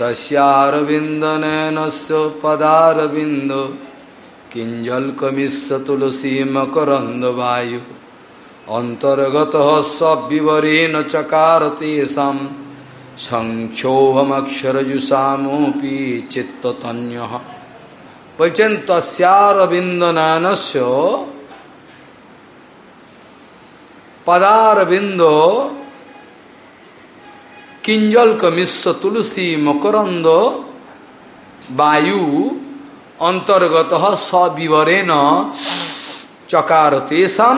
तस्यारविन्दनयनस्य पदारविन्द किञ्जल्कमिश्र तुलसी मकरन्दवायु अन्तर्गतः सविवरेण चकार तेषां সংক্ষোভমক্ষরজুষামপি চিত্ততন্য বলছেন তস্যারবিন্দনয়নস্য পদারবিন্দ কিঞ্জলক মিশ্র তুলসী মকরন্দ বায়ু অন্তর্গত সবিবরেণ চকার তেষাম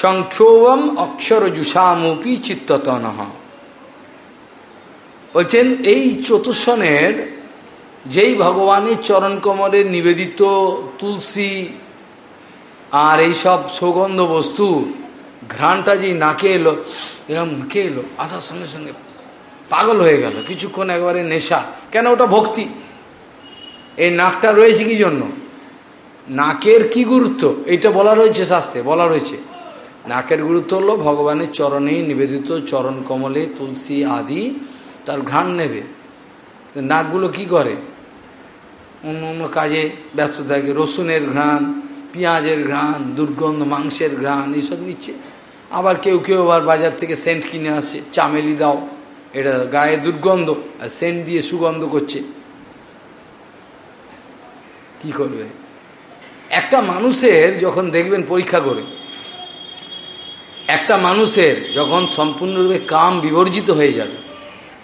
সংক্ষোভম অক্ষরজুষামপি চিত্ততন। বলছেন, এই চতুর্শনের যেই ভগবানের চরণ কমলে নিবেদিত তুলসী আর এই সব সৌগন্ধ বস্তু ঘ্রাণটা যে নাকে এলো এরকম নাকে এলো, আসার সঙ্গে সঙ্গে পাগল হয়ে গেল, কিছুক্ষণ একবারে নেশা। কেন ওটা ভক্তি? এই নাকটা রয়েছে কি জন্য? নাকের কি গুরুত্ব? এইটা বলা রয়েছে শাস্ত্রে, বলা রয়েছে। নাকের গুরুত্ব হলো ভগবানের চরণে নিবেদিত চরণ কমলে তুলসী আদি তার ঘ্রাণ নেবে। নাকগুলো কি করে? অন্য অন্য কাজে ব্যস্ত থাকে, রসুনের ঘ্রাণ, পেঁয়াজের ঘ্রাণ, দুর্গন্ধ, মাংসের ঘ্রাণ, এইসব নিচ্ছে। আবার কেউ কেউ আবার বাজার থেকে সেন্ট কিনে আসে, চামেলি দাও। এটা গায়ে দুর্গন্ধ আর সেন্ট দিয়ে সুগন্ধ করছে। কি করবে? একটা মানুষের যখন দেখবেন পরীক্ষা করে, একটা মানুষের যখন সম্পূর্ণরূপে কাম বিবর্জিত হয়ে যাবে,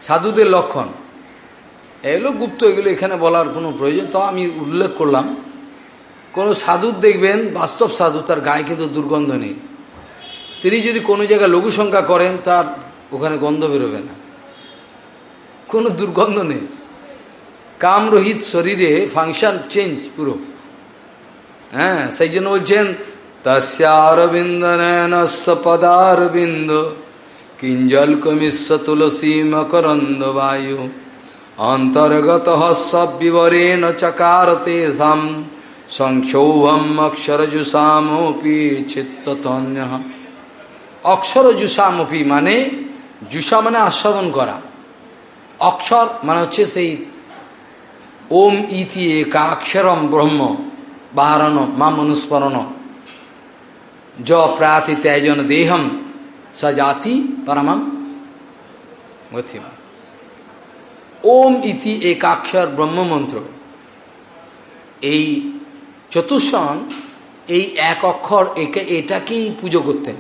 সাধুদের লক্ষণ এগুলো গুপ্ত এগুলো এখানে বলার কোনো প্রয়োজন, তো আমি উল্লেখ করলাম, কোনো সাধুর দেখবেন, বাস্তব সাধু, তার গায়ে কিন্তু দুর্গন্ধ নেই। তিনি যদি কোনো জায়গায় লঘু সংখ্যা করেন, তার ওখানে গন্ধ বেরোবে না। কোনো দুর্গন্ধ নেই। কামরহিত শরীরে ফাংশন চেঞ্জ পুরো। হ্যাঁ সেই জন্য বলছেন তস্যারবিন্দ নয়নস্য পদারবিন্দ কিঞ্জলকমিশ্ব তুলসী মকরন্দ বায়ু অন্তর্গত সবিবরেণ চকার তেষাম সংক্ষোভম অক্ষরজুষামপি চিত্ততন্য। অক্ষরজুষামপি মানে জুষা মানে আস্বাদন করা। অক্ষর মানে হচ্ছে সেই ওম ইতি একাক্ষরম ব্রহ্ম বাহারণ মা মনুস্মরণ য প্রাতি ত্যাজন দেহম সজাতি পরমম গথিম ওম ইতি একাক্ষর ব্রহ্মমন্ত্র এই চতুর্সং এই এক অক্ষর একে এটাকেই পুজো করতেন।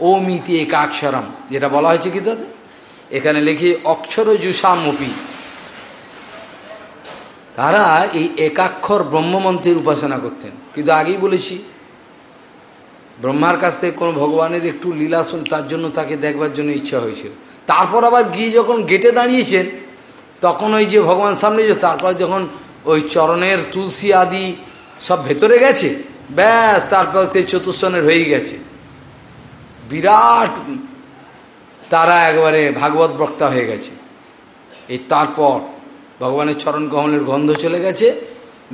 ওম ইতি একাক্ষরম যেটা বলা হয়েছে কি তাতে? এখানে লিখি অক্ষর জুসামপি তারা এই একাক্ষর ব্রহ্মমন্ত্রের উপাসনা করতেন। কিন্তু আগেই বলেছি, ব্রহ্মার কাছ থেকে কোনো ভগবানের একটু লীলা শুন, তার জন্য তাকে দেখবার জন্য ইচ্ছা হয়েছিল। তারপর আবার গিয়ে যখন গেটে দাঁড়িয়েছেন, তখন ওই যে ভগবান সামনে যে, তারপর যখন ওই চরণের তুলসী আদি সব ভেতরে গেছে, ব্যাস, তারপর চতুর্শনের হয়ে গেছে। বিরাট তারা একবারে ভাগবত বক্তা হয়ে গেছে। এই তারপর ভগবানের চরণ কমলের গন্ধ চলে গেছে,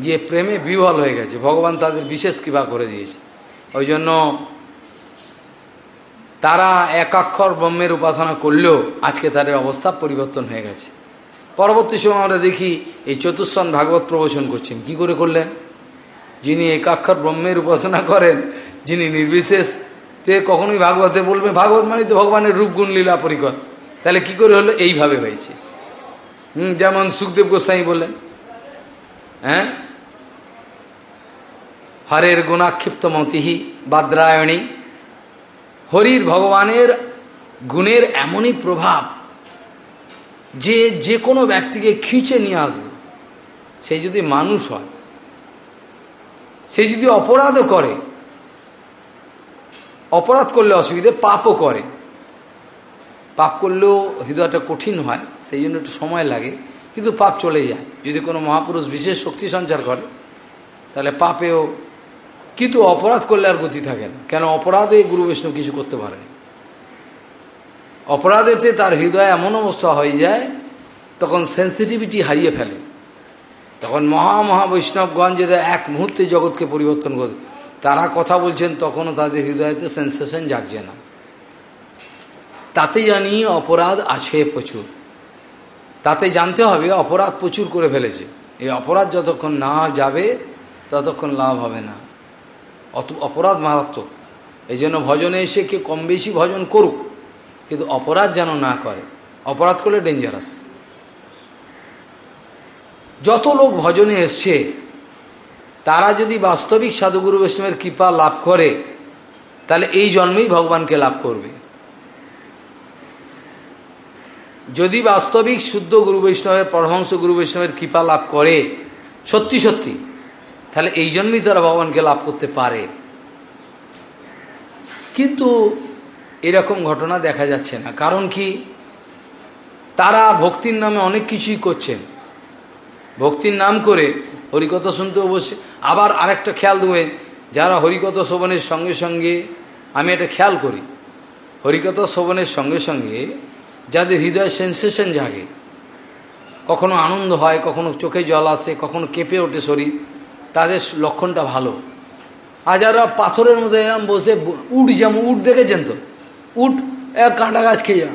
গিয়ে প্রেমে বিহল হয়ে গেছে। ভগবান তাদের বিশেষ কৃপা করে দিয়েছে। ওই জন্য তারা একাক্ষর ব্রহ্মের উপাসনা করলেও আজকে তাদের অবস্থা পরিবর্তন হয়ে গেছে। পরবর্তী সময় আমরা দেখি এই চতুর্সন ভাগবত প্রবচন করছেন। কি করে করলেন? যিনি একাক্ষর ব্রহ্মের উপাসনা করেন, যিনি নির্বিশেষ তে কখনোই ভাগবতে বলবে, ভাগবত মানে তো ভগবানের রূপগুণ লীলা পরিকর। তাহলে কি করে হলো? এইভাবে হয়েছে। হুম, যেমন সুখদেব গোস্বাই বললেন হ্যাঁ? হরের গুণাক্ষিপ্ত মতিহি বাদ্রায়ণী, হরির ভগবানের গুণের এমনই প্রভাব যে যে কোনো ব্যক্তিকে খিঁচে নিয়ে আসবে। সে যদি মানুষ হয়, সে যদি অপরাধও করে অপরাধ করলে অসুবিধে, পাপও করে। পাপ করলেও হৃদয়টা কঠিন হয়, সেই জন্য একটু সময় লাগে, কিন্তু পাপ চলে যায়। যদি কোনো মহাপুরুষ বিশেষ শক্তি সঞ্চার করে, তাহলে পাপেও, কিন্তু অপরাধ করলে আর গতি থাকে না। কেন? অপরাধে গুরু বৈষ্ণব কিছু করতে পারে অপরাধেতে তার হৃদয় এমন অবস্থা হয়ে যায়, তখন সেন্সিটিভিটি হারিয়ে ফেলে। তখন মহা মহা বৈষ্ণবগঞ্জ এক মুহূর্তে জগৎকে পরিবর্তন করে তারা কথা বলছেন, তখনও তাদের হৃদয়তে সেন্সেশন জাগছে না। তাতে জানি অপরাধ আছে প্রচুর। তাতে জানতে হবে অপরাধ প্রচুর করে ফেলেছে। এই অপরাধ যতক্ষণ না যাবে, ততক্ষণ লাভ হবে না। অত, অপরাধ মারাত্মক। এই জন্য ভজনে এসে কে কম বেশি ভজন করুক, কিন্তু অপরাধ যেন না করে। অপরাধ করলে ডেঞ্জারাস যত লোক ভজনে এসছে তারা যদি বাস্তবিক সাধুগুরু বৈষ্ণবের কৃপা লাভ করে, তাহলে এই জন্মেই ভগবানকে লাভ করবে। যদি বাস্তবিক শুদ্ধ গুরু বৈষ্ণবের পরহংস গুরু বৈষ্ণবের কৃপা লাভ করে, সত্যি সত্যি, তাহলে এই জন্মেই তারা ভগবানকে লাভ করতে পারে। কিন্তু এরকম ঘটনা দেখা যাচ্ছে না। কারণ কি? তারা ভক্তির নামে অনেক কিছুই করছেন। ভক্তির নাম করে হরিকথা শুনতে অবশ্যই। আবার আরেকটা খেয়াল দেবেন যারা হরিকথা শোভনের সঙ্গে সঙ্গে, আমি এটা খেয়াল করি, হরিকথা শোভনের সঙ্গে সঙ্গে যাদের হৃদয় সেন্সেশন জাগে, কখনো আনন্দ হয়, কখনো চোখে জল আসে, কখনো কেঁপে ওঠে শরীর, তাদের লক্ষণটা ভালো। আর যারা পাথরের মধ্যে এরম বসে, উট যেমন উট দেখেছেন তো? উট কাঁটা গাছ খেয়ে যা,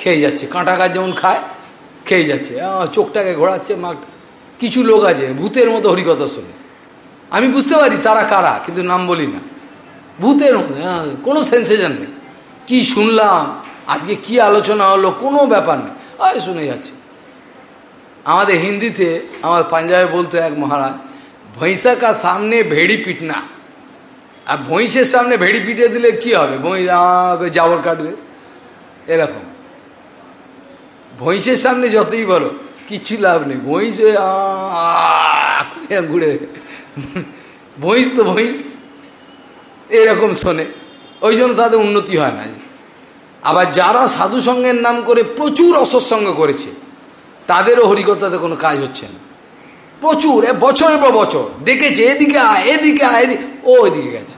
খেয়ে যাচ্ছে। কাঁটা গাছ যেমন খায়, খেয়ে যাচ্ছে। চোখটাকে ঘোরাচ্ছে মা কিছু লোক আছে, ভূতের মতো হরিকথা শোনে। আমি বুঝতে পারি তারা কারা, কিন্তু নাম বলি না। ভূতের মতো হ্যাঁ কোনো সেন্সেশন নেই। কি শুনলাম, আজকে কি আলোচনা হলো, কোনো ব্যাপার নেই। আরে শুনে যাচ্ছে। আমাদের হিন্দিতে আমার পাঞ্জাবে বলতো এক মহারাজ ভৈঁসা কা সামনে ভেড়ি পিটনা আর ভৈঁসের সামনে ভেড়ি পিটে দিলে কি হবে? ভৈঁস জাবর কাটবে। এরকম। ভৈঁসের সামনে যতই বলো কিছু লাভ নেই। ভৈঁস ঘুরে। ভৈঁস তো ভৈঁস এরকম শোনে। ওই জন্য তাদের উন্নতি হয় না। আবার যারা সাধু সঙ্গের নাম করে প্রচুর অসৎসঙ্গ করেছে, তাদেরও হরিকতাতে কোনো কাজ হচ্ছে না। প্রচুর বছরের পর বছর। ডেকেছে, এদিকে আয় এদিকে আয়, এদিকে, ও এদিকে গেছে।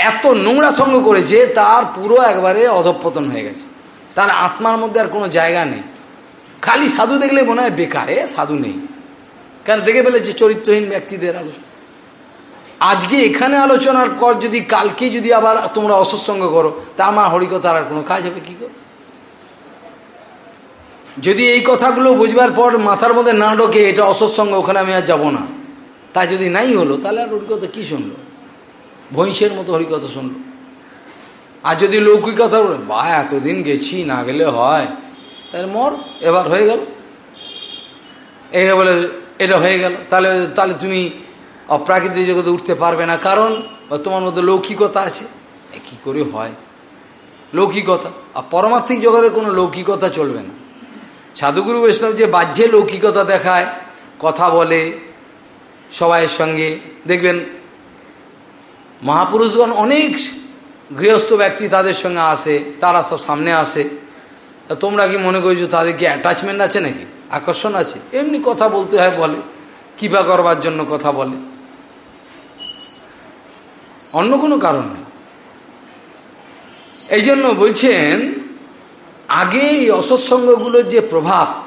এত নোংরা সঙ্গ করেছে, তার পুরো একবারে অধপতন হয়ে গেছে। তার আত্মার মধ্যে আর কোনো জায়গা নেই। খালি সাধু দেখলে মনে হয় বেকারে সাধু নেই। কেন? দেখে ফেলেছে চরিত্রহীন ব্যক্তিদের আলোচনা। আজকে এখানে আলোচনার পর যদি কালকে যদি আবার তোমরা অসৎসঙ্গ করো, তা আমার হরিকথার আর কোনো কাজ হবে কি করো যদি এই কথাগুলো বুঝবার পর মাথার মধ্যে না ঢোকে, এটা অসৎসঙ্গ, ওখানে আমি আর যাব না। তা যদি নাই হলো, তাহলে আর হরিকথা কী শুনলো? ভৈঁসের মতো হরিকথা শুনলো। আর যদি লৌকিকতা বা এতদিন গেছি, না গেলে হয়। তাহলে মর, এবার হয়ে গেল। এ বলে, এটা হয়ে গেল। তাহলে তাহলে তুমি অপ্রাকৃতিক জগতে উঠতে পারবে না। কারণ, তোমার মধ্যে লৌকিকতা আছে। কি করে হয়? লৌকিকতা। আর পরমার্থিক জগতে কোনো লৌকিকতা চলবে না। সাধুগুরু বৈষ্ণব যে বাহ্যে লৌকিকতা দেখায়, কথা বলে, সবাইয়ের সঙ্গে। দেখবেন, মহাপুরুষগণ অনেক গৃহস্থ ব্যক্তি তাদের সঙ্গে আসে, তারা সব সামনে আসে। তোমরা কি মনে করছ তাদের কি অ্যাটাচমেন্ট আছে নাকি? আকর্ষণ আছে? এমনি কথা বলতে হয় বলে। কৃপা করবার জন্য কথা বলে। অন্য কোনো কারণ নেই। এই জন্য বলছেন, আগে এই অসৎসঙ্গগুলোর যে প্রভাব,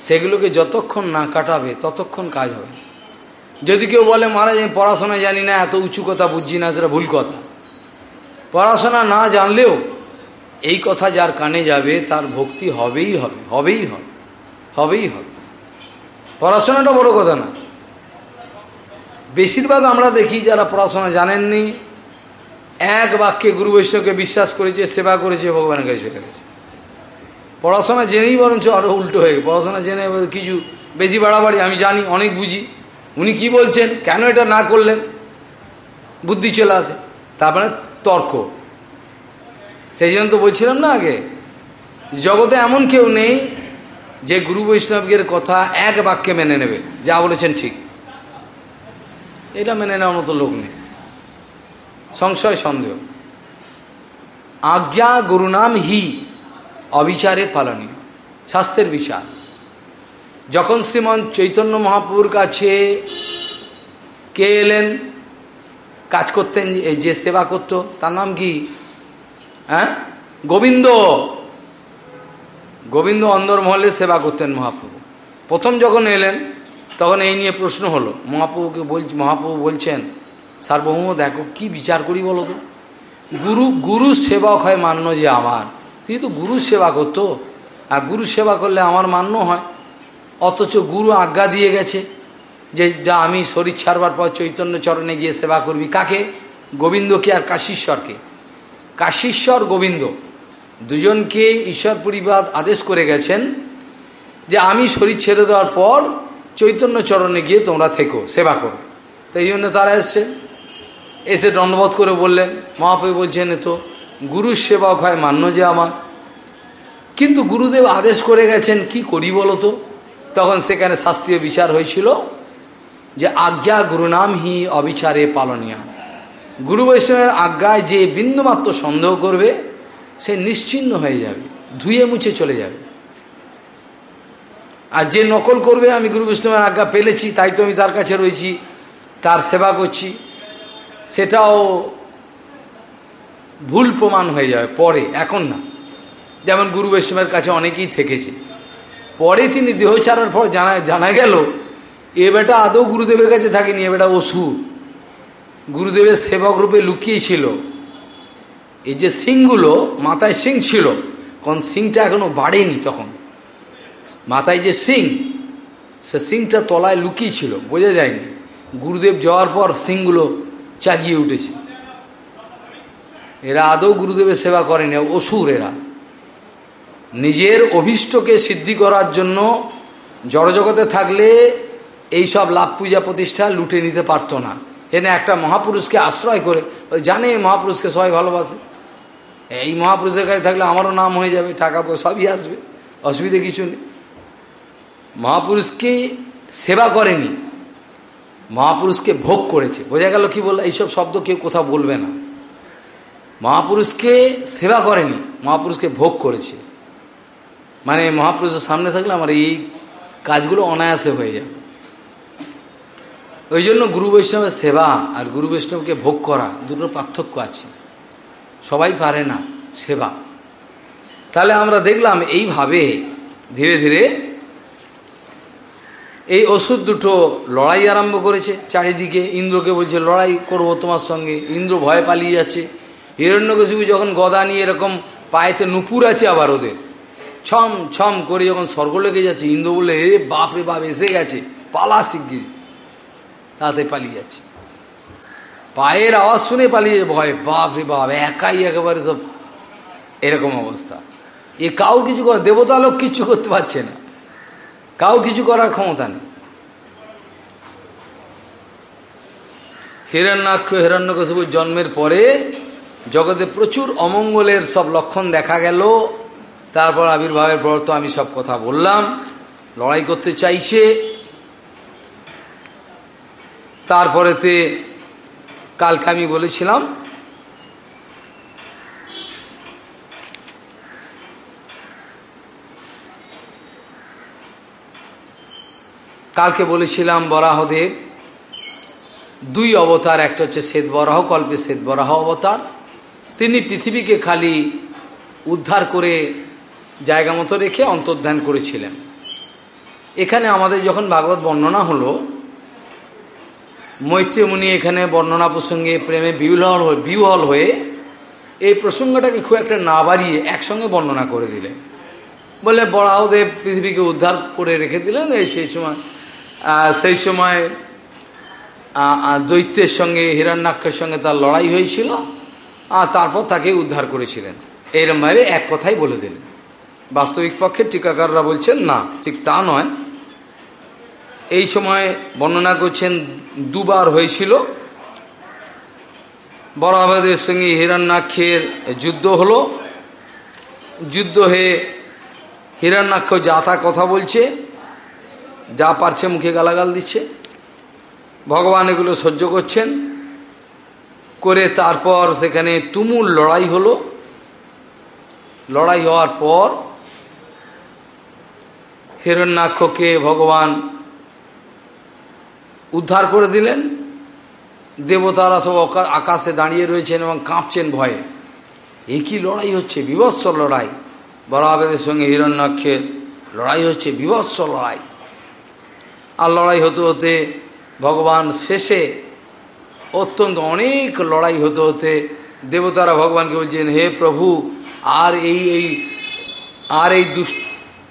সেগুলোকে যতক্ষণ না কাটাবে, ততক্ষণ কাজ হবে। যদি কেউ বলে, মহারাজ, আমি পড়াশোনা জানি না, এত উঁচু কথা বুঝছি না, সেটা ভুল কথা। পড়াশোনা না জানলেও এই কথা যার কানে যাবে, তার ভক্তি হবেই হবে হবেই হবে হবেই হবে। পড়াশোনাটা বড় কথা না। বেশিরভাগ আমরা দেখি যারা পড়াশোনা জানেননি, এক বাক্যে গুরু বৈষ্ণবকে বিশ্বাস করেছে, সেবা করেছে, ভগবানের কাছে চলে গেছে। পড়াশোনা জেনেই বরঞ্চ আরও উল্টো হয়ে পড়াশোনা জেনে কিছু বেশি বাড়াবাড়ি, আমি জানি, অনেক বুঝি। উনি কি বলছেন? কেন এটা না করলেন? বুদ্ধি চলে আসে। তারপরে তর্ক। সেই জন্য তো বলছিলাম না আগে, জগতে এমন কেউ নেই যে গুরু বৈষ্ণবের কথা এক বাক্যে মেনে নেবে, যা বলেছেন ঠিক। এটা মেনে নেওয়ার মতো লোক নেই। সংশয়, সন্দেহ। আজ্ঞা গুরুনাম হি, অবিচারে পালনীয়। শাস্ত্রের বিচার। যখন শ্রীমন চৈতন্য মহাপ্রভুর কাছে কে এলেন, কাজ করতেন, যে সেবা করত, তার নাম কি? হ্যাঁ? গোবিন্দ। গোবিন্দ অন্দরমহলে সেবা করতেন মহাপ্রভু। প্রথম যখন এলেন, তখন এই নিয়ে প্রশ্ন হলো, মহাপ্রভুকে বল, মহাপ্রভু বলছেন, সার্বভৌম, দেখো, কি বিচার করি বলো তো? গুরু গুরু সেবক হয় মান্য যে আমার। তিনি তো গুরু সেবা করতো। আর গুরু সেবা করলে আমার মান্য হয়। অথচ গুরু আজ্ঞা দিয়ে গেছে যে, যা আমি শরীর ছাড়বার পর চৈতন্য চরণে গিয়ে সেবা করবি। কাকে? গোবিন্দকে আর কাশীশ্বরকে। কাশীশ্বর গোবিন্দ। দুজনকে ঈশ্বর পরিবাদ আদেশ করে গেছেন যে আমি শরীর ছেড়ে দেওয়ার পর চৈতন্য চরণে গিয়ে তোমরা থেকো, সেবা করো। তো এই জন্য তারা এসছে। এসে দণ্ডবোধ করে বললেন, মহাপ্রভু বলছেন তো গুরুর সেবক হয়, মান্য যে আমার। কিন্তু গুরুদেব আদেশ করে গেছেন, কি করি বলো তো? তখন সেখানে শাস্ত্রীয় বিচার হয়েছিল যে আজ্ঞা গুরুনাম হি অবিচারে পালনীয়। গুরু বৈষ্ণবের আজ্ঞায় যে বিন্দুমাত্র সন্দেহ করবে, সে নিশ্চিন্ন হয়ে যাবে, ধুয়ে মুছে চলে যাবে। আর যে নকল করবে, আমি গুরু বৈষ্ণবের আজ্ঞা পেলেছি, তাই তো আমি তার কাছে রয়েছি, তার সেবা করছি, সেটাও ভুল প্রমাণ হয়ে যাবে পরে, এখন না। যেমন গুরু বৈষ্ণবের কাছে অনেকেই থেকেছে। পরে তিনি দেহ ছাড়ার পর জানা জানা গেল, এ বেটা আদৌ গুরুদেবের কাছে থাকেনি, এ বেটা অসুর। গুরুদেবের সেবক রূপে লুকিয়েছিল। এই যে সিংগুলো, মাথায় সিং ছিল, কারণ সিংটা এখনও বাড়েনি তখন। মাথায় যে সিং, সে সিংটা তলায় লুকিয়েছিল, বোঝা যায়নি। গুরুদেব যাওয়ার পর সিংগুলো চাগিয়ে উঠেছে। এরা আদৌ গুরুদেবের সেবা করেনি, অসুর এরা। নিজের অভিষ্টকে সিদ্ধি করার জন্য জড়জগতে থাকলে এই সব লাভ পূজা প্রতিষ্ঠা লুটে নিতে পারতো না। এনে একটা মহাপুরুষকে আশ্রয় করে জানে এই মহাপুরুষকে সবাই ভালোবাসে। এই মহাপুরুষের কাছে থাকলে আমারও নাম হয়ে যাবে, টাকা পয়সা সবই আসবে, অসুবিধে কিছু নেই। মহাপুরুষকে সেবা করেনি, মহাপুরুষকে ভোগ করেছে। বোঝা গেল কি বলল? এইসব শব্দ কেউ কোথাও বলবে না। মহাপুরুষকে সেবা করেনি, মহাপুরুষকে ভোগ করেছে। মানে মহাপুরুষের সামনে থাকলে আমার এই কাজগুলো অনায়াসে হয়ে যাবে। ওই জন্য গুরু বৈষ্ণবের সেবা আর গুরু বৈষ্ণবকে ভোগ করা দুটো পার্থক্য আছে। সবাই পারে না সেবা। তাহলে আমরা দেখলাম এইভাবে ধীরে ধীরে এই ওষুধ দুটো লড়াই আরম্ভ করেছে। চারিদিকে ইন্দ্রকে বলছে, লড়াই করব তোমার সঙ্গে। ইন্দ্র ভয় পালিয়ে যাচ্ছে। হিরণ্যকশিপু যখন গদা নিয়ে এরকম পায়েতে নুপুর আছে আবার ওদের। ছম ছম করে যখন স্বর্গ লেগে যাচ্ছে, ইন্দ্র বললে, এ বাপ রে বাপ, এসে গেছে। পালা শিগগির তাতে পালিয়ে যাচ্ছে। পায়ের আওয়াজ শুনে পালিয়ে ভয়, বাপ রে বাপ, একাই একেবারে সব এরকম অবস্থা। এ কাউ কিছু দেবতা লোক কিছু করতে পারছে না। কাউ কিছু করার ক্ষমতা নেই। হিরণ্যাক্ষ হিরণ্যকশিপুর জন্মের পরে জগতে প্রচুর অমঙ্গলের সব লক্ষণ দেখা গেল। তারপর আবির্ভাবের পর তো আমি সব কথা বললাম। লড়াই করতে চাইছে। তারপরেতে কালকে আমি বলেছিলাম, কালকে বলেছিলাম, বরাহদেব, দুই অবতার, একটা হচ্ছে শ্বেতবরাহ কল্পে শ্বেতবরাহ অবতার। তিনি পৃথিবীকে খালি উদ্ধার করে জায়গা মতো রেখে অন্তর্ধান করেছিলেন। এখানে আমাদের যখন ভাগবত বর্ণনা হলো মৈত্রী মুনি এখানে বর্ণনা প্রসঙ্গে প্রেমে বিউহল বিউহল হয়ে এই প্রসঙ্গটাকে খুব একটা না বাড়িয়ে একসঙ্গে বর্ণনা করে দিলেন। বলে বড়াহদেব পৃথিবীকে উদ্ধার করে রেখে দিলেন। সেই সময় সেই সময় দৈত্যের সঙ্গে, হিরণ্যাক্ষের সঙ্গে তার লড়াই হয়েছিল। আর তারপর তাকে উদ্ধার করেছিলেন। এইরমভাবে এক কথাই বলে দিলেন। বাস্তবিক পক্ষে টিকাকাররা বলছেন, না, ঠিক তা নয়। এই সময় বর্ণনা করছেন, দুবার হয়েছিল। বরাবাদের সঙ্গে হিরণ্যাক্ষের যুদ্ধ হলো। যুদ্ধ হয়ে হিরণ্যাক্ষ যা তা কথা বলছে, যা পারছে মুখে গালাগাল দিচ্ছে। ভগবান এগুলো সহ্য করছেন। করে তারপর সেখানে তুমুল লড়াই হলো। লড়াই হওয়ার পর হিরণ্যাক্ষকে ভগবান উদ্ধার করে দিলেন। দেবতারা সব আকাশে দাঁড়িয়ে রয়েছেন এবং কাঁপছেন ভয়ে। একই লড়াই হচ্ছে, বিভৎস লড়াই। বরাবেদের সঙ্গে হিরণ্যাক্ষের লড়াই হচ্ছে, বিভৎস লড়াই। আর লড়াই হতে হতে ভগবান শেষে অত্যন্ত অনেক লড়াই হতে হতে দেবতারা ভগবানকে বলছেন, হে প্রভু, আর এই এই, আর এই দুষ্ট,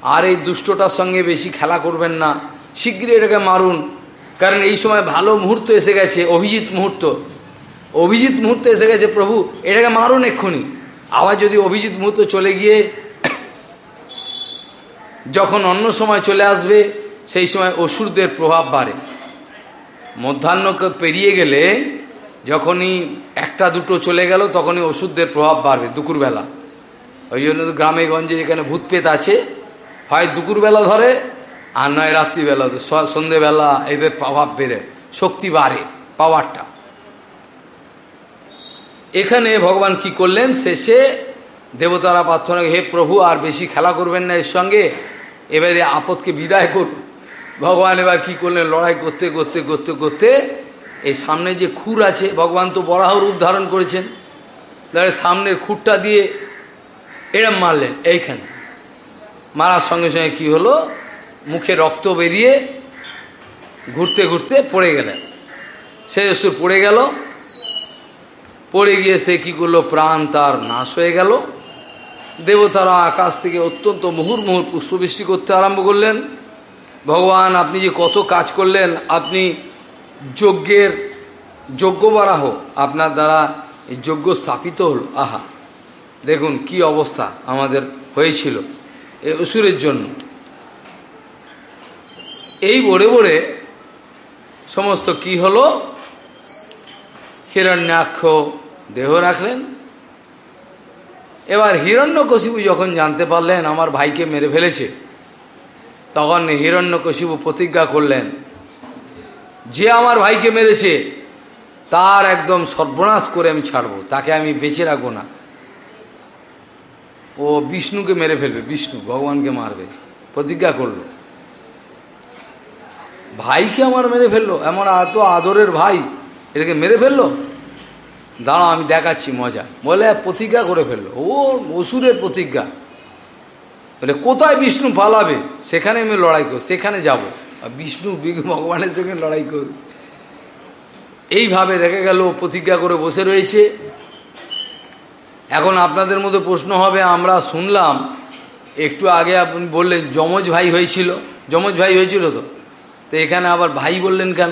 আর এই দুষ্টটার সঙ্গে বেশি খেলা করবেন না। শীঘ্রই এটাকে মারুন। কারণ এই সময় ভালো মুহূর্ত এসে গেছে, অভিজিৎ মুহূর্ত। অভিজিৎ মুহূর্ত এসে গেছে, প্রভু, এটাকে মারুন এক্ষুনি। আবার যদি অভিজিৎ মুহূর্ত চলে গিয়ে যখন অন্য সময় চলে আসবে, সেই সময় অসুরদের প্রভাব বাড়ে। মধ্যাহ্নকে পেরিয়ে গেলে যখনই একটা দুটো চলে গেল, তখনই ওষুধদের প্রভাব বাড়বে দুপুরবেলা। ওই জন্য গ্রামে গঞ্জে যেখানে ভূতপেত আছে। হয় দুপুরবেলা ধরে আর নয় রাত্রিবেলা সন্ধেবেলা এদের প্রভাব বেড়ে, শক্তি বাড়ে পাওয়ারটা এখানে ভগবান কি করলেন? শেষে দেবতারা প্রার্থনা হে প্রভু, আর বেশি খেলা করবেন না এর সঙ্গে, এবারে আপদকে বিদায় করুন। ভগবান এবার কি করলেন? লড়াই করতে করতে করতে করতে, এই সামনে যে খুর আছে, ভগবান তো বরাহ রূপ ধারণ করেছেন। ধরে সামনের খুরটা দিয়ে এরম মারলেন, এইখানে। মারার সঙ্গে সঙ্গে কি হলো? মুখে রক্ত বেরিয়ে ঘুরতে ঘুরতে পড়ে গেলেন। সে অসুর পড়ে গেল। পড়ে গিয়ে সে কী করল? প্রাণ তার নাশ হয়ে গেল। দেবতারা আকাশ থেকে অত্যন্ত মুহুর মুহুর পুষ্পবৃষ্টি করতে আরম্ভ করলেন। ভগবান, আপনি যে কত কাজ করলেন, আপনি যজ্ঞের যজ্ঞ বাড়াহ আপনার দ্বারা এই যজ্ঞ স্থাপিত হলো। আহা, দেখুন কি অবস্থা আমাদের হয়েছিল। এই অসুরের জন্য। এই বড়ে বড়ে সমস্ত কি হলো? হিরণ্যাক্ষ দেহ রাখলেন। এবার হিরণ্যকশিবু যখন জানতে পারলেন, আমার ভাইকে মেরে ফেলেছে, তখন হিরণ্যকশিবু প্রতিজ্ঞা করলেন, যে আমার ভাইকে মেরেছে, তার একদম সর্বনাশ করে আমি ছাড়বো, তাকে আমি বেঁচে রাখব না। ও বিষ্ণুকে মেরে ফেলবে, বিষ্ণু ভগবানকে মারবে, প্রতিজ্ঞা করল। ভাইকে আমার মেরে ফেলল, এমন এত আদরের ভাই এটাকে মেরে ফেলল? দাঁড়াও, আমি দেখাচ্ছি মজা। বলে প্রতিজ্ঞা করে ফেলল। ও অসুরের প্রতিজ্ঞা। বলে, কোথায় বিষ্ণু পালাবে? সেখানে আমি লড়াই করি সেখানে যাব। বিষ্ণু ভগবানের সঙ্গে লড়াই করি এইভাবে দেখে গেল, প্রতিজ্ঞা করে বসে রয়েছে। এখন আপনাদের মধ্যে প্রশ্ন হবে, আমরা শুনলাম, একটু আগে আপনি বললেন, যমজ ভাই হয়েছিল। যমজ ভাই হয়েছিল তো? তো এখানে আবার ভাই বললেন কেন?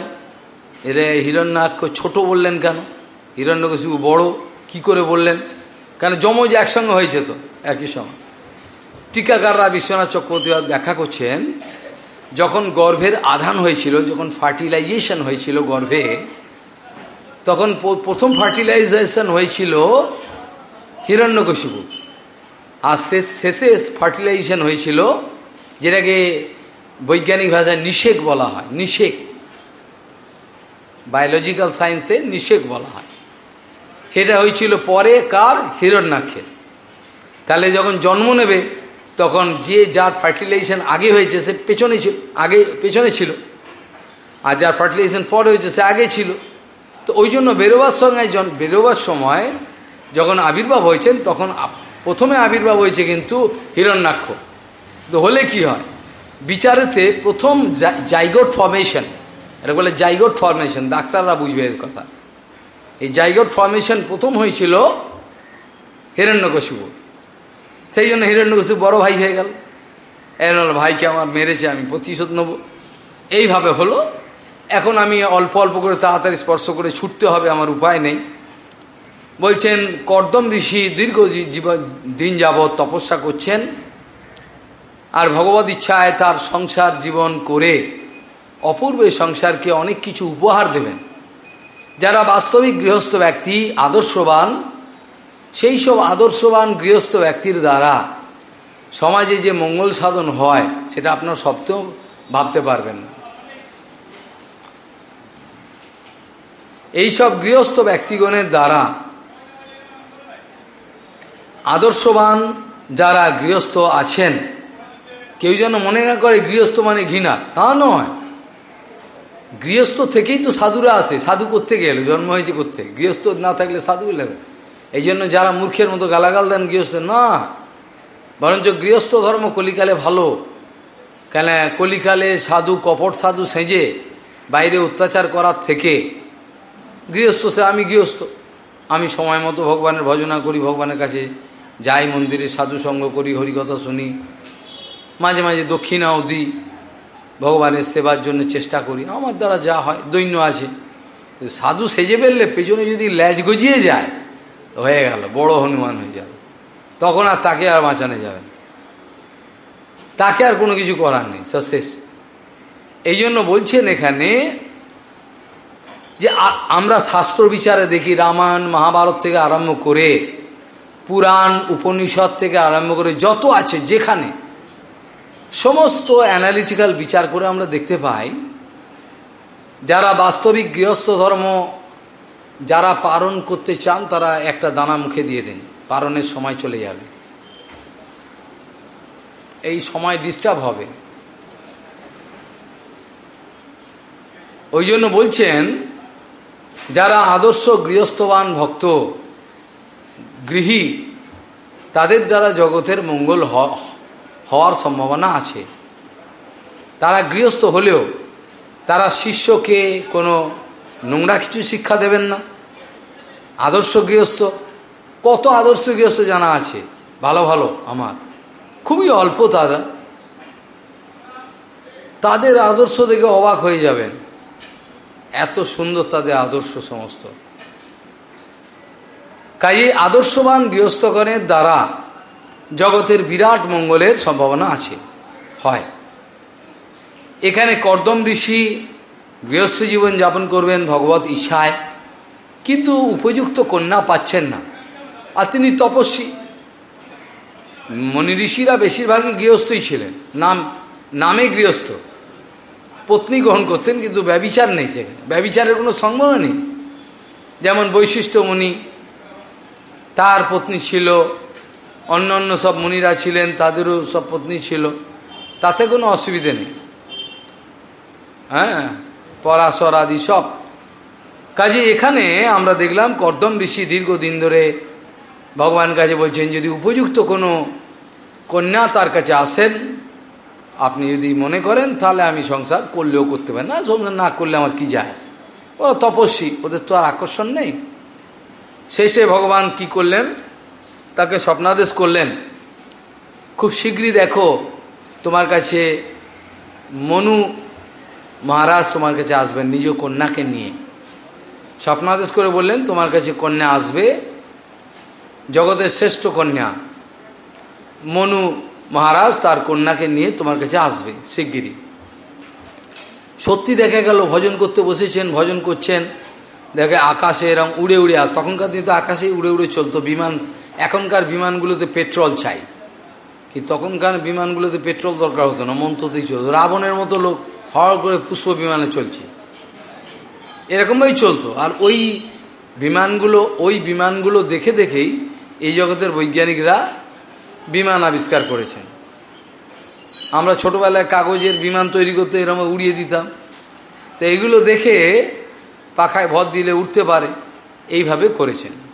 এরা হিরণ্যাক্ষ ছোট বললেন কেন? হিরণ্যকশিপু বড় কি করে বললেন? কেন যমজ একসঙ্গে হয়েছে তো, একই সময়। টিকাকাররা বিশ্বনাথ চক্রবর্তী ব্যাখ্যা করছেন, যখন গর্ভের আধান হয়েছিল, যখন ফার্টিলাইজেশন হয়েছিল গর্ভে, তখন প্রথম ফার্টিলাইজেশন হয়েছিল হিরণ্যকশিপু। আর শেষ, শেষে ফার্টিলাইজেশন হয়েছিল যেটাকে বৈজ্ঞানিক ভাষায় নিষেক বলা হয়, নিষেক। বায়োলজিক্যাল সায়েন্সে নিষেক বলা হয়। সেটা হয়েছিল পরে কার? হিরণ্যাক্ষের। তাহলে যখন জন্ম নেবে, তখন যে যার ফার্টিলাইজেশন আগে হয়েছে, সে পেছনে ছিল, আগে, পেছনে ছিল। আর যার ফার্টিলাইজেশন পরে হয়েছে, সে আগে ছিল। তো ওই জন্য বেরোবার সঙ্গে বেরোবার সময় যখন আবির্ভাব হয়েছেন, তখন প্রথমে আবির্ভাব হয়েছে কিন্তু হিরণ্যাক্ষ। তো হলে কি হয়? বিচারেতে প্রথম জাইগোট ফর্মেশন এটা বলে জাইগোট ফর্মেশন ডাক্তাররা বুঝবে এর কথা। এই জাইগোট ফর্মেশন প্রথম হয়েছিল হিরণ্যকশিপুর সেই জন্য হিরণ্যকশিপু বড় ভাই হয়ে গেল। এর ভাইকে আমার মেরেছে, আমি প্রতিশোধ নেব। এইভাবে হলো। এখন আমি অল্প অল্প করে তাড়াতাড়ি স্পর্শ করে ছুটতে হবে, আমার উপায় নেই। বলছেন, কর্দম ঋষি দীর্ঘ জীবন, দিন যাবৎ তপস্যা করছেন। আর ভগবত ইচ্ছায় তার সংসার জীবন করে অপূর্ব সংসারকে অনেক কিছু উপহার দেবেন। যারা বাস্তবিক গৃহস্থ ব্যক্তি, আদর্শবান, সেই সব আদর্শবান গৃহস্থ ব্যক্তির দ্বারা সমাজে যে মঙ্গল সাধন হয়, সেটা আপনার সপ্তেও ভাবতে পারবেন না। এইসব গৃহস্থ ব্যক্তিগণের দ্বারা আদর্শবান যারা গৃহস্থ আছেন কেউ যেন মনে না করে গৃহস্থ মানে ঘৃণা, তা নয়। গৃহস্থ থেকেই তো সাধুরা আসে, সাধু করতে গেলে জন্ম হয়েছে করতে গৃহস্থ না থাকলে সাধু লাগে এই জন্য যারা মূর্খের মতো গালাগাল দেন গৃহস্থ, না। বরঞ্চ গৃহস্থ ধর্ম কলিকালে ভালো। কেন কলিকালে সাধু, কপট সাধু সেজে বাইরে অত্যাচার করার থেকে। গৃহস্থ সে, আমি গৃহস্থ। আমি সময় মতো ভগবানের ভজনা করি, ভগবানের কাছে যাই মন্দিরে সাধু সঙ্গ করি, হরিকথা শুনি। মাঝে মাঝে দক্ষিণাও দিই ভগবানের সেবার জন্য চেষ্টা করি। আমার দ্বারা যা হয়, দৈন্য আছে। সাধু সেজে ফেললে পেছনে যদি ল্যাজ গজিয়ে যায় হয়ে গেল, বড় হনুমান হয়ে যাবে। তখন আর তাকে আর বাঁচানো যাবে তাকে আর কোনো কিছু করার নেই শেষ এই জন্য বলছেন এখানে যে আমরা শাস্ত্র বিচারে দেখি, রামায়ণ মহাভারত থেকে আরম্ভ করে, পুরাণ উপনিষদ থেকে আরম্ভ করে যত আছে, যেখানে সমস্ত অ্যানালিটিক্যাল বিচার করে আমরা দেখতে পাই, যারা বাস্তবিক গৃহস্থ ধর্ম, যারা পালন করতে চান, তারা একটা দানা মুখে দিয়ে দেন, পালনের সময় চলে যাবে। এই সময় ডিস্টার্ব হবে। ওই জন্য বলছেন, যারা আদর্শ গৃহস্থবান ভক্ত, গৃহী, তাদের দ্বারা জগতের মঙ্গল হওয়ার সম্ভাবনা আছে। তারা গৃহস্থ হলেও তারা শিষ্যকে কোনো নোংরা কিছু শিক্ষা দেবেন না। আদর্শ গৃহস্থ, কত আদর্শ গৃহস্থ জানা আছে? ভালো ভালো, আমার। খুবই অল্প তারা। তাদের আদর্শ দেখে অবাক হয়ে যাবেন। এত সুন্দর তাদের আদর্শ সমস্ত। কাজে আদর্শবান গৃহস্থগণের দ্বারা জগতের বিরাট মঙ্গলের সম্ভাবনা আছে। হয়। এখানে কর্দম ঋষি গৃহস্থ জীবন যাপন করবেন ভগবত ইচ্ছায়। কিন্তু উপযুক্ত কন্যা পাচ্ছেন না। আর তিনি তপস্বী। মনি ঋষিরা বেশিরভাগই গৃহস্থই ছিলেন। নাম, নামে গৃহস্থ। পত্নী গ্রহণ করতেন, কিন্তু ব্যবিচার নেই সেখানে। ব্যবিচারের কোনো সম্ভাবনা নেই। যেমন বৈশিষ্ট্য মুনি তার পত্নী ছিল অন্য অন্য সব মুনিরা ছিলেন, তাদেরও সব পত্নী ছিল। তাতে কোনো অসুবিধে নেই। হ্যাঁ পরাশর আদি সব। কাজে এখানে আমরা দেখলাম কর্দম ঋষি দীর্ঘদিন ধরে ভগবান কাছে বলছেন, যদি উপযুক্ত কোনো কন্যা তার কাছে আসেন, আপনি যদি মনে করেন, তাহলে আমি সংসার করলেও করতে পারি। না, সংসার না করলে আমার কি যায় ওরা তপস্বী, ওদের তো আর আকর্ষণ নেই। শেষে ভগবান কি করলেন? তাকে স্বপ্নাদেশ করলেন। খুব শীঘ্রই দেখো তোমার কাছে মনু মহারাজ তোমার কাছে আসবেন নিজ কন্যাকে নিয়ে। স্বপ্নাদেশ করে বললেন, তোমার কাছে কন্যা আসবে, জগতের শ্রেষ্ঠ কন্যা। মনু মহারাজ তার কন্যাকে নিয়ে তোমার কাছে আসবে শিগগিরই। সত্যি দেখা গেল, ভজন করতে বসেছেন, ভজন করছেন। দেখে আকাশে এরম উড়ে উড়ে আস তখনকার দিনে তো আকাশে উড়ে উড়ে চলতো, বিমান এখনকার বিমানগুলোতে পেট্রোল চাই। কি তখনকার বিমানগুলোতে পেট্রোল দরকার হতো না, মন্ত্রতেই চলতো। রাবণের মতো লোক হওয়ার করে পুষ্প বিমানে চলছে। এরকমভাবেই চলতো। আর ওই বিমানগুলো ওই বিমানগুলো দেখে দেখেই এই জগতের বৈজ্ঞানিকরা বিমান আবিষ্কার করেছেন। আমরা ছোটবেলায় কাগজের বিমান তৈরি করতে এরকম উড়িয়ে দিতাম। তো এইগুলো দেখে পাখায় ভর দিলে উঠতে পারে। এইভাবে করেছেন।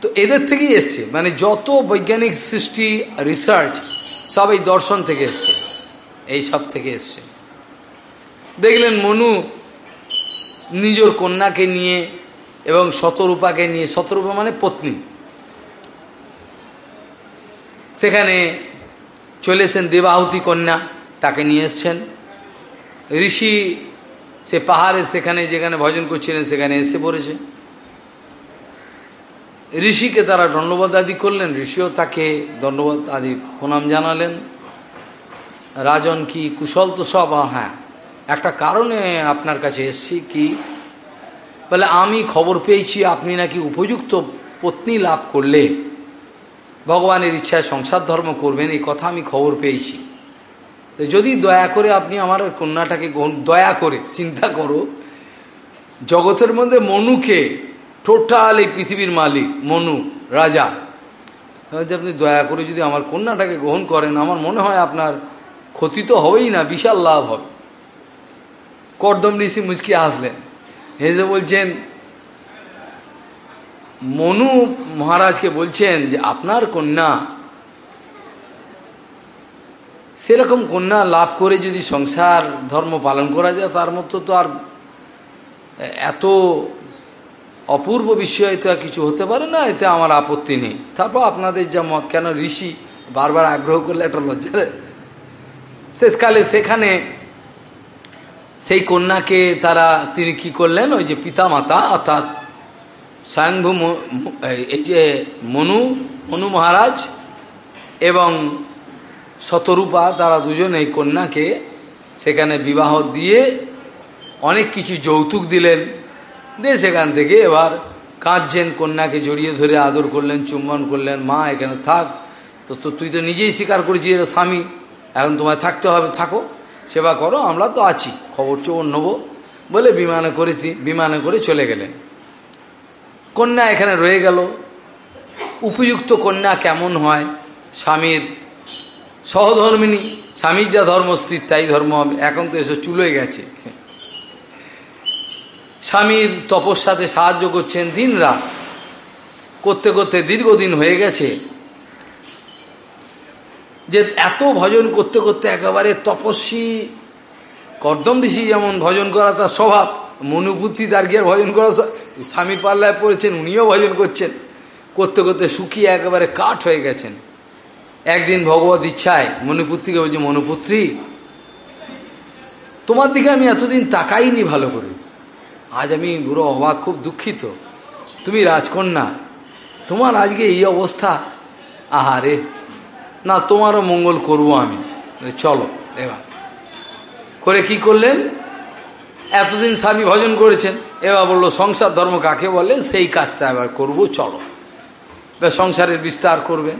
তো এদের থেকেই এসছে। মানে যত বৈজ্ঞানিক সৃষ্টি রিসার্চ সব এই দর্শন থেকে এসছে। এই সব থেকে এসছে। দেখলেন মনু নিজের কন্যাকে নিয়ে এবং শতরূপাকে নিয়ে, শতরূপা মানে পত্নী। সেখানে চলেছেন দেবাহুতি কন্যা, তাকে নিয়ে এসছেন। ঋষি সে পাহাড়ে সেখানে যেখানে ভজন করছিলেন, সেখানে এসে পড়েছে। ঋষিকে তারা দণ্ডবাদ আদি করলেন, ঋষিও তাকে দণ্ডবাদ আদি প্রণাম জানালেন। রাজন কি কুশল তো সব হ্যাঁ। একটা কারণে আপনার কাছে এসছি কি, বলে আমি খবর পেয়েছি, আপনি নাকি উপযুক্ত পত্নী লাভ করলে। ভগবানের ইচ্ছায় সংসার ধর্ম করবেন, এই কথা আমি খবর পেয়েছি। তো যদি দয়া করে আপনি আমার কন্যাটাকে দয়া করে, চিন্তা করো, জগতের মধ্যে মনুকে টোটাল এই পৃথিবীর মালিক, মনু, রাজা। আপনি দয়া করে যদি আমার কন্যাটাকে গ্রহণ করেন, আমার মনে হয় আপনার ক্ষতি তো হবেই না, বিশাল লাভ হবে। কর্দম ঋষি মুচকি আসলেন হেসে বলছেন, মনু মহারাজকে বলছেন যে, আপনার কন্যা, সেরকম কন্যা লাভ করে যদি সংসার ধর্ম পালন করা যায়, তার মতো তো আর এত অপূর্ব বিষয় তো কিছু হতে পারে না, এতে আমার আপত্তি নেই। তারপর আপনাদের যা মত, কেন ঋষি বারবার আগ্রহ করলে একটা লজ্জা শেষকালে সেখানে সেই কন্যাকে তারা, তিনি কি করলেন? ওই যে পিতা মাতা অর্থাৎ স্বয়ংভূ এই যে মনু মনু মহারাজ এবং শতরূপা, তারা দুজন এই কন্যাকে সেখানে বিবাহ দিয়ে অনেক কিছু যৌতুক দিলেন। দিয়ে সেখান থেকে এবার কাঁদছেন কন্যাকে জড়িয়ে ধরে আদর করলেন, চুম্বন করলেন, মা, এখানে থাক। তো তো তুই তো নিজেই স্বীকার করেছিস এর স্বামী। এখন তোমায় থাকতে হবে, থাকো। সেবা করো, আমরা তো আছি। খবর চোর নেব বলে বিমানে করেছি বিমানে করে চলে গেলেন। কন্যা এখানে রয়ে গেল। উপযুক্ত কন্যা কেমন হয়? স্বামীর সহধর্মিনী, স্বামীর যা ধর্মস্থির, তাই ধর্ম হবে। এখন তো এসব চুলে গেছে। স্বামীর তপস্যাতে সাহায্য করছেন দিন রাত করতে করতে দীর্ঘদিন হয়ে গেছে। যে এত ভজন করতে করতে একেবারে তপস্বী কর্দম ঋষি যেমন ভজন করা তার স্বভাব, মনুভূতি তার গিয়ে ভজন করা স্বামী পাল্লায় পড়েছেন, উনিও ভজন করছেন। করতে করতে শুকিয়ে একেবারে কাঠ হয়ে গেছেন। একদিন ভগবত ইচ্ছায় মনুপুত্রীকে বলছে, মনুপুত্রী, তোমার দিকে আমি এতদিন তাকাইনি ভালো করে। আজ আমি বুড়ো অবাক, খুব দুঃখিত। তুমি রাজকন্যা, তোমার আজকে এই অবস্থা? আহারে, না, তোমারও মঙ্গল করব আমি। চলো, এবার। করে কি করলেন? এতদিন স্বামী ভজন করেছেন, এবার বলল, সংসার ধর্ম কাকে বলে? সেই কাজটা এবার করব, চলো। এবার সংসারের বিস্তার করবেন।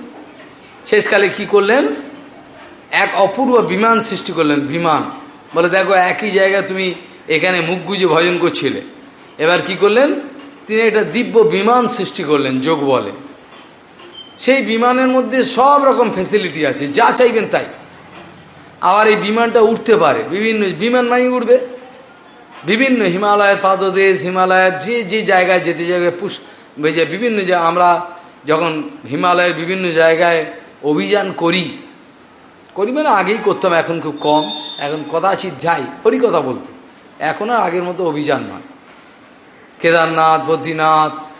শেষকালে কি করলেন? এক অপূর্ব বিমান সৃষ্টি করলেন, বিমান। বলে, দেখো, একই জায়গায় তুমি এখানে মুখ গুজে ভজন করছিলে এবার কি করলেন? তিনি একটা দিব্য বিমান সৃষ্টি করলেন, যোগ বলে। সেই বিমানের মধ্যে সব রকম ফেসিলিটি আছে, যা চাইবেন তাই। আবার এই বিমানটা উঠতে পারে, বিভিন্ন বিমান মানে উঠবে বিভিন্ন হিমালয়ের পাদদেশ, হিমালয়ের যে যে জায়গায় যেতে জায়গায় পুষ যে বিভিন্ন যে আমরা যখন হিমালয়ের বিভিন্ন জায়গায় অভিযান করি করি মানে আগেই করতাম এখন খুব কম। এখন কদাচিৎ যাই, হরি কথা বলতে। এখন আর আগের মতো অভিযান নয়। কেদারনাথ, বদ্রীনাথ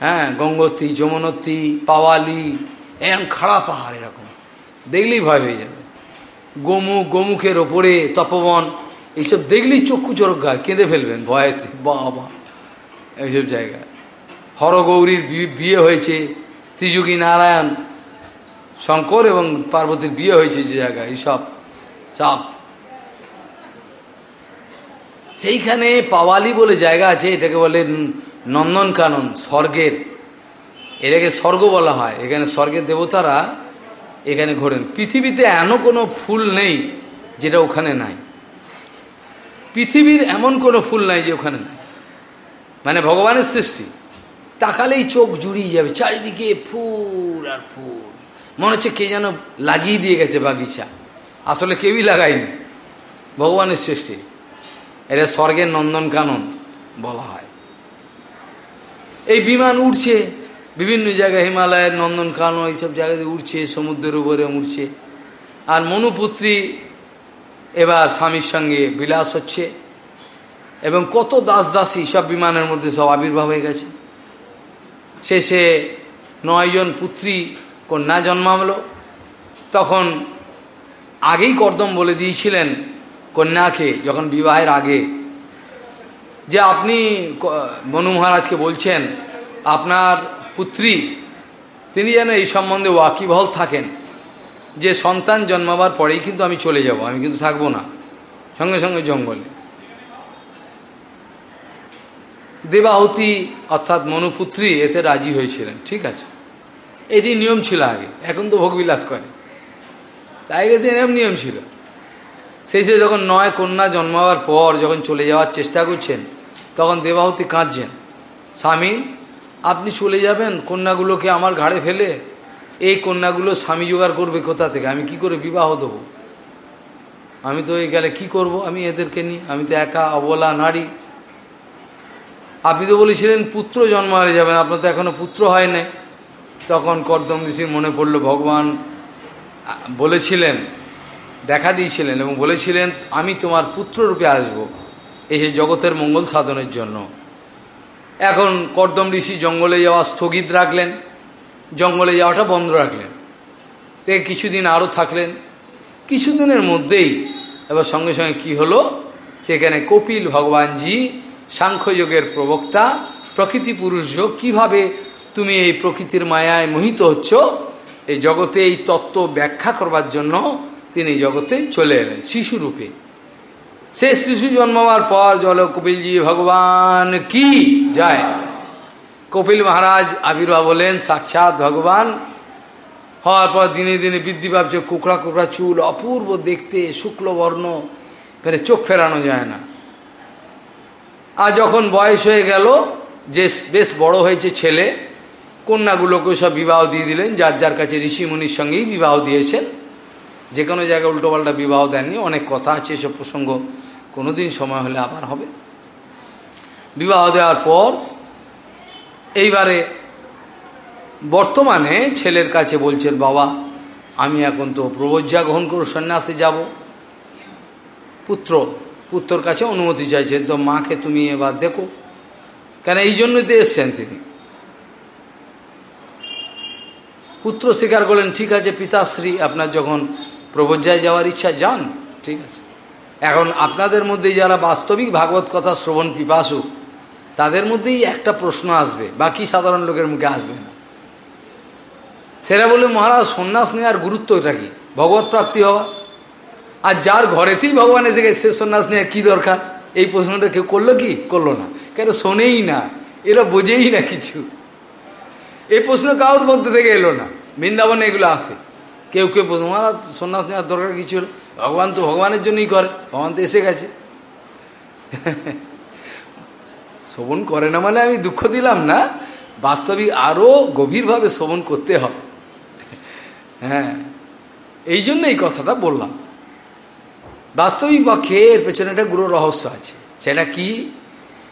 হ্যাঁ গঙ্গোত্রী, যমুনোত্রী, পাওয়ালি এরকম খাড়া পাহাড় এরকম। দেখলেই ভয় হয়ে যাবে। গোমুখ গোমুখের ওপরে তপবন, এইসব দেখলেই চক্ষু চরক গায়, কেঁদে ফেলবেন ভয়েতে। বাবা, এইসব জায়গায়। হরগৌরীর বিয়ে হয়েছে, ত্রিযুগী নারায়ণ, শঙ্কর এবং পার্বতীর বিয়ে হয়েছে যে জায়গায়, এইসব, সব সেইখানে পাওয়ালি বলে জায়গা আছে, এটাকে বলে নন্দনকানন, স্বর্গের। এটাকে স্বর্গ বলা হয়। এখানে স্বর্গের দেবতারা এখানে ঘোরেন। পৃথিবীতে এমন কোনো ফুল নেই যেটা ওখানে নাই। পৃথিবীর এমন কোনো ফুল নাই যে ওখানে নাই। মানে ভগবানের সৃষ্টি। তাকালেই চোখ জুড়িয়ে যাবে, চারিদিকে ফুল আর ফুল। মনে হচ্ছে কে যেন লাগিয়ে দিয়ে গেছে বাগিচা। আসলে কেউই লাগায়নি। ভগবানের সৃষ্টি। এটা স্বর্গের নন্দনকানন বলা হয়। এই বিমান উঠছে বিভিন্ন জায়গায় হিমালয়ের নন্দনকানন এইসব জায়গাতে উঠছে সমুদ্রের উপরে উঠছে আর মনুপুত্রী এবার স্বামীর সঙ্গে বিলাস হচ্ছে এবং কত দাস দাসী সব বিমানের মধ্যে সব আবির্ভাব হয়ে গেছে। শেষে নয়জন পুত্রী কন্যা জন্মাল। তখন আগেই কর্দম বলে দিয়েছিলেন কন্যাকে যখন বিবাহের আগে যে আপনি মনু মহারাজকে বলছেন, আপনার পুত্রী, তিনি যেন এই সম্বন্ধে ওয়াকিবহল থাকেন। যে সন্তান জন্মাবার পরেই কিন্তু আমি চলে যাব, আমি কিন্তু থাকব না। সঙ্গে সঙ্গে জঙ্গলে। দেবাহুতি অর্থাৎ মনুপুত্রী এতে রাজি হয়েছিলেন, ঠিক আছে। এটি নিয়ম ছিল আগে, এখন তো ভোগবিলাস করে। তাই গেছে এরম নিয়ম ছিল। সেই সে যখন নয় কন্যা জন্মাবার পর যখন চলে যাওয়ার চেষ্টা করছেন, তখন দেবাহুতি কাঁদছেন। স্বামী, আপনি চলে যাবেন, কন্যাগুলোকে আমার ঘাড়ে ফেলে, এই কন্যাগুলো স্বামী জোগাড় করবে কোথা থেকে? আমি কি করে বিবাহ দেবো? আমি তো এই গেলে কী করব? আমি এদেরকে নিই আমি তো একা অবলা নারী। আপনি তো বলেছিলেন, পুত্র জন্মালে যাবেন, আপনার তো এখনও পুত্র হয় নাই। তখন কর্দম ঋষির মনে পড়ল, ভগবান বলেছিলেন দেখা দিয়েছিলেন এবং বলেছিলেন, আমি তোমার পুত্ররূপে আসব এসে জগতের মঙ্গল সাধনের জন্য। এখন কর্দম ঋষি জঙ্গলে যাওয়া স্থগিত রাখলেন, জঙ্গলে যাওয়াটা বন্ধ রাখলেন। কিছুদিন আরও থাকলেন। কিছুদিনের মধ্যেই এবার সঙ্গে সঙ্গে কি হলো? সেখানে কপিল ভগবানজি, সাংখ্যযোগের প্রবক্তা, প্রকৃতি পুরুষ যোগ, কীভাবে তুমি এই প্রকৃতির মায়ায় মোহিত হচ্ছ? এই জগতে এই তত্ত্ব ব্যাখ্যা করবার জন্য তিনি জগতে চলে এলেন শিশুরূপে সে শিশু জন্মাবার পর জল কপিলজি, ভগবান, কি যায়? কপিল মহারাজ আবির্ভাব বলেন সাক্ষাৎ ভগবান। হওয়ার পর দিনে দিনে বৃদ্ধি পাচ্ছে, কুকড়া কুকড়া চুল, অপূর্ব দেখতে শুক্লবর্ণ ফেরে চোখ ফেরানো যায় না। আর যখন বয়স হয়ে গেল, যে বেশ বড় হয়েছে ছেলে কন্যাগুলোকে সব বিবাহ দিয়ে দিলেন, যার যার কাছে ঋষিমুনির সঙ্গেই বিবাহ দিয়েছেন। যে কোনো জায়গায় উল্টোপাল্টা বিবাহ দেননি, অনেক কথা আছে, এসব প্রসঙ্গ কোনোদিন সময় হলে আবার হবে। বিবাহ দেওয়ার পর এইবারে বর্তমানে ছেলের কাছে বলছেন বাবা, আমি এখন তো প্রবজ্জা গ্রহণ করে, সন্ন্যাসে যাব। পুত্র, পুত্রর কাছে অনুমতি চাইছেন তো মাকে তুমি এবার দেখো। কেন এই জন্যই তো এসছেন তিনি। পুত্র স্বীকার করলেন, ঠিক আছে, পিতাশ্রী, আপনার যখন প্রবজ্জায় যাওয়ার ইচ্ছা, যান, ঠিক আছে। এখন আপনাদের মধ্যে যারা বাস্তবিক ভাগবত কথা, শ্রবণ, পিপাসু, তাদের মধ্যেই একটা প্রশ্ন আসবে, বাকি সাধারণ লোকের মুখে আসবে না। সেটা বলে মহারাজ, সন্ন্যাস নেওয়ার গুরুত্ব এটা কি? ভগবত প্রাপ্তি হওয়া? আর যার ঘরেতেই ভগবান এসে গেছে, সে সন্ন্যাস নেওয়ার কী দরকার? এই প্রশ্নটা কেউ করল কি? করল না। কেন? শোনেই না। এরা বোঝেই না কিছু। এই প্রশ্ন কারোর মধ্যে থেকে এলো না। বৃন্দাবনে এগুলো আসে। কেউ কেউ প্রশ্ন মহারাজ, সন্ন্যাস নেওয়ার দরকার কিছু হলো ভগবান তো ভগবানের জন্যই করে, ভগবান তো এসে গেছে। শোভন করে না মানে আমি দুঃখ দিলাম না, বাস্তবিক আরও গভীরভাবে শোভন করতে হবে। হ্যাঁ এই জন্য এই কথাটা বললাম। বাস্তবিক পক্ষে এর পেছনে একটা গুরু রহস্য আছে, সেটা কি?